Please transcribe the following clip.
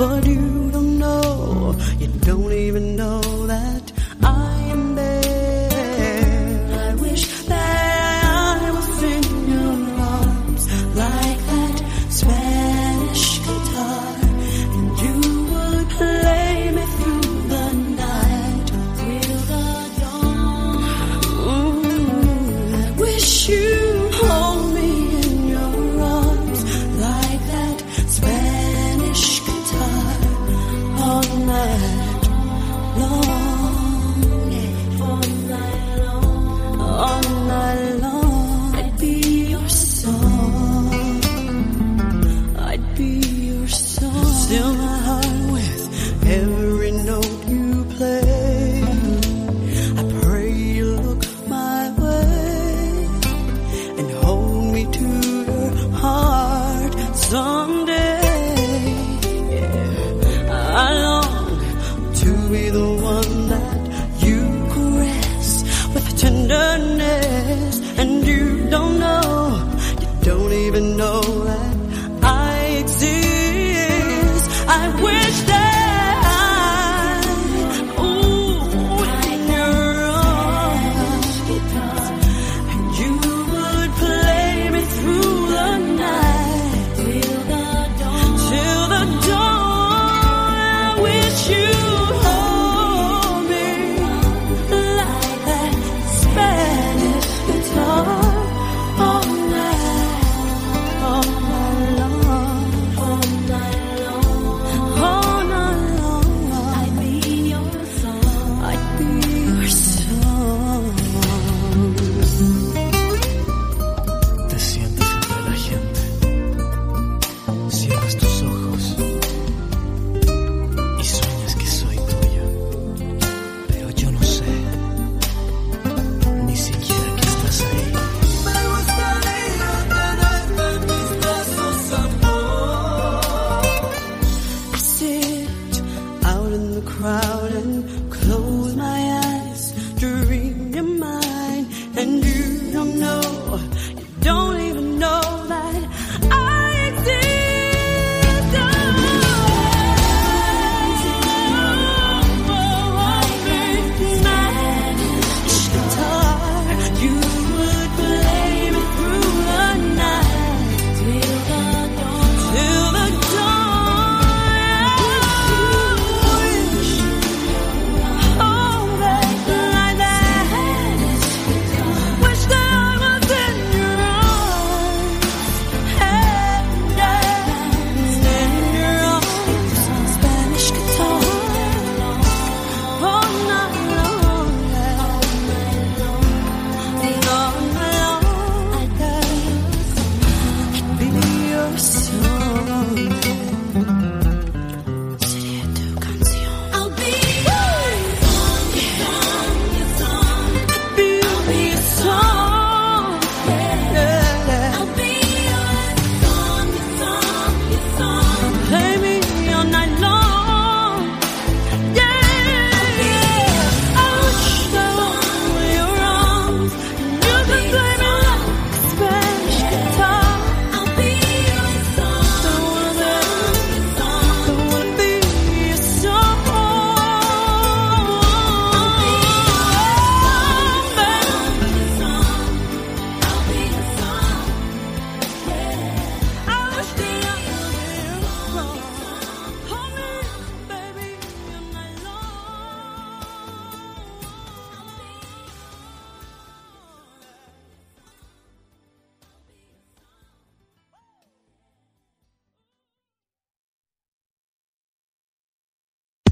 but you don't know. You don't even know that. you 人